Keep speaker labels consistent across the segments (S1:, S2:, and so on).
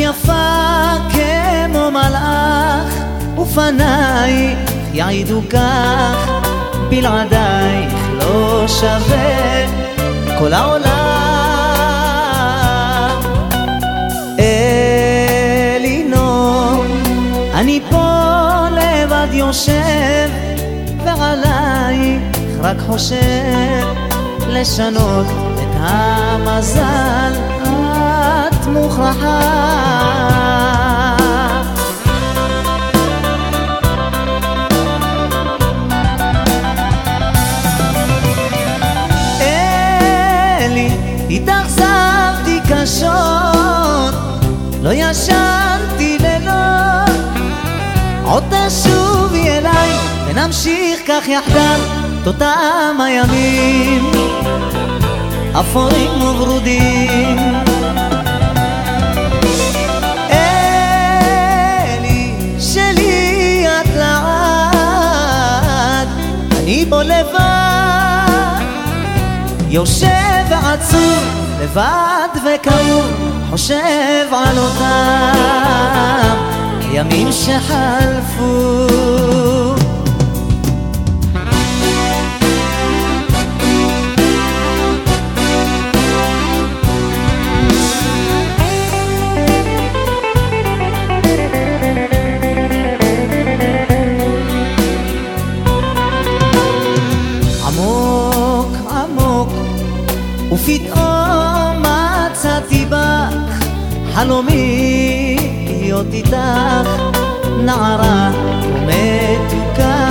S1: יפה כמו מלאך, ופנייך יעידו כך, בלעדייך לא שווה כל העולם. אלינור, אני פה לבד יושב, ועלייך רק חושב לשנות את המזל, את מוכרחה. התאכזבתי קשות, לא ישנתי לילות. עוד תשובי אליי, ונמשיך כך יחדיו את אותם הימים, אפורים וברודים. יושב ועצוב, לבד וכאוב, חושב על אותם ימים שחלפו. ופתאום מצאתי בך חלומי להיות איתך נערה ומתוקה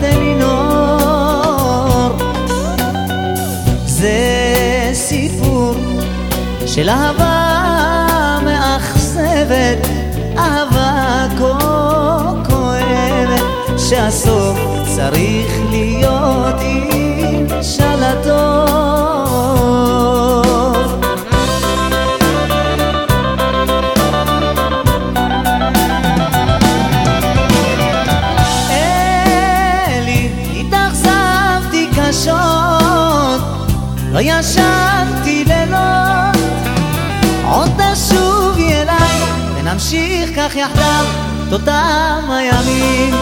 S1: תלינור זה סיפור של אהבה מאכזבת אהבה כה כואבת שהסוף צריך להיות שלטון לא ישנתי לילות, עוד תשובי אליי, ונמשיך כך יחדיו את אותם הימים,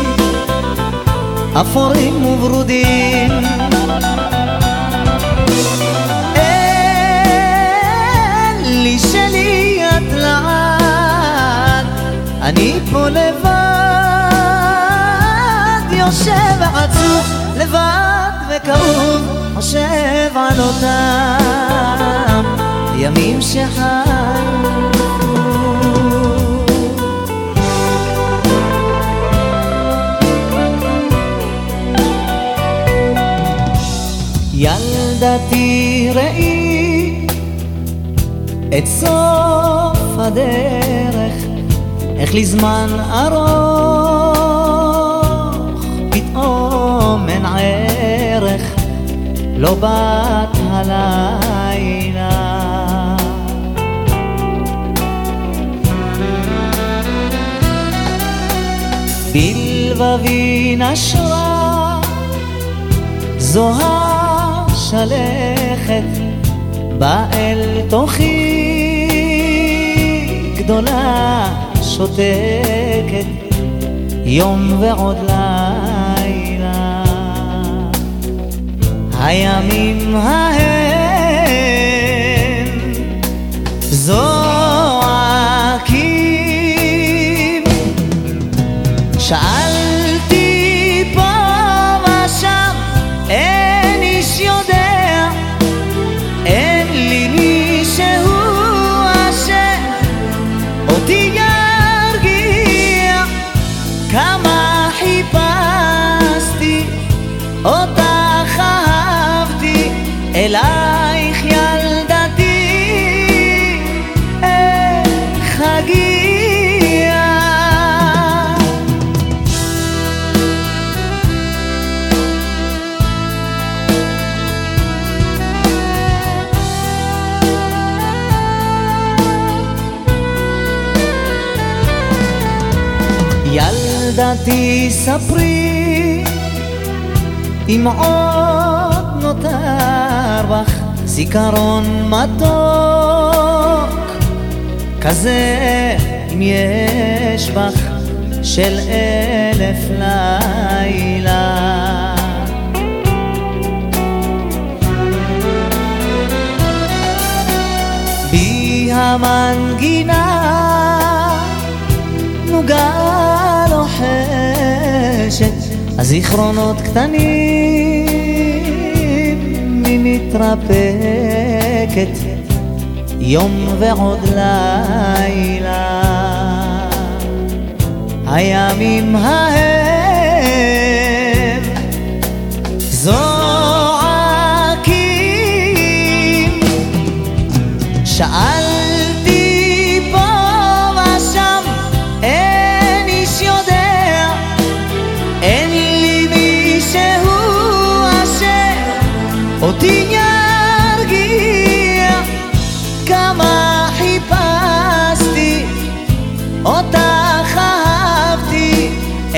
S1: אפורים וברודים. אני פה לבד, יושב עצוב, לבד וכאוב. חושב על אותם ימים שחלפו ילדתי ראי את סוף הדרך איך לזמן ארוך. פתאום אין ערך לא באת הלילה. בלבבי נשרה זו השלכת בא אל תוכי גדולה שותקת יום ועוד לילה. הימים ההם ילדתי ספרי. אם עוד נותר בך זיכרון מתוק. כזה אם יש בך של אלף לילה. המנגינה נוגה לוחשת הזיכרונות קטנים היא מתרפקת יום ועוד לילה. הימים ההם זועקים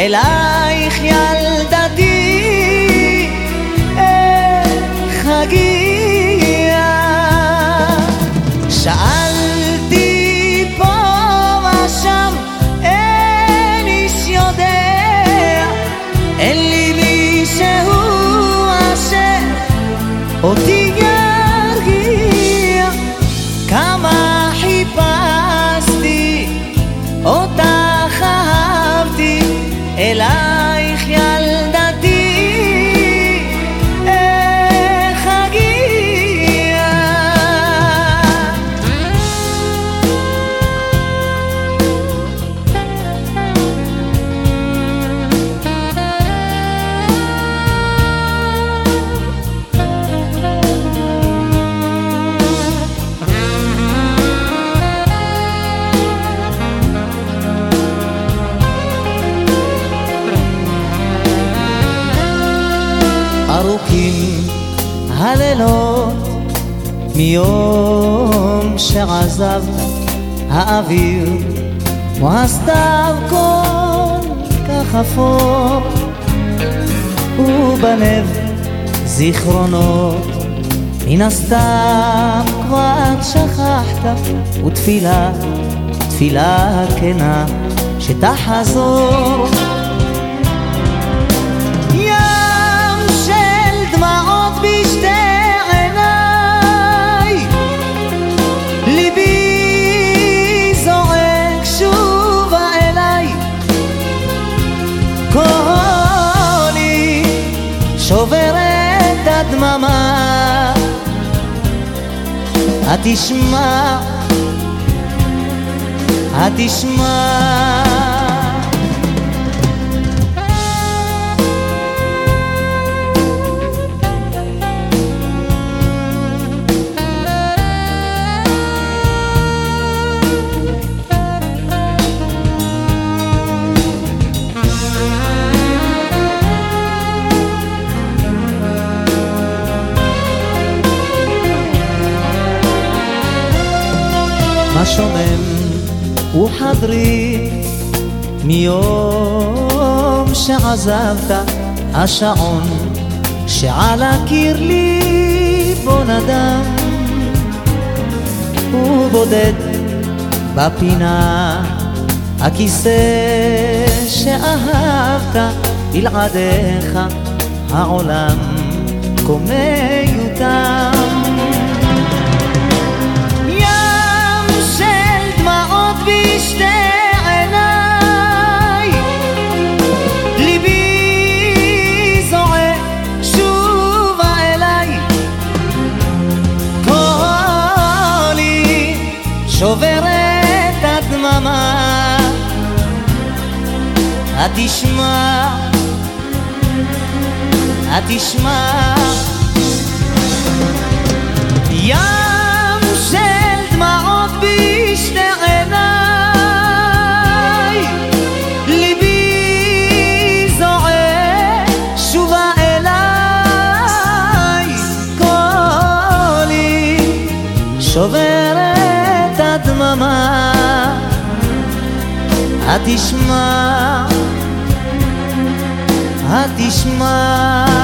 S1: el alma. מיום שעזב האוויר כמו הסתיו כל כך אפור. ובלב זיכרונות מן הסתם כבר שכחת ותפילה, תפילה כנה שתחזור התשמע, התשמע שומם וחדרי מיום שעזבת השעון שעל הקיר לי בו נדם ובודד בפינה הכיסא שאהבת בלעדיך העולם כה התשמע, התשמע ים של דמעות בשתי עיניי ליבי זועק שובה אליי. קולי שוברת הדממה התשמע, התשמע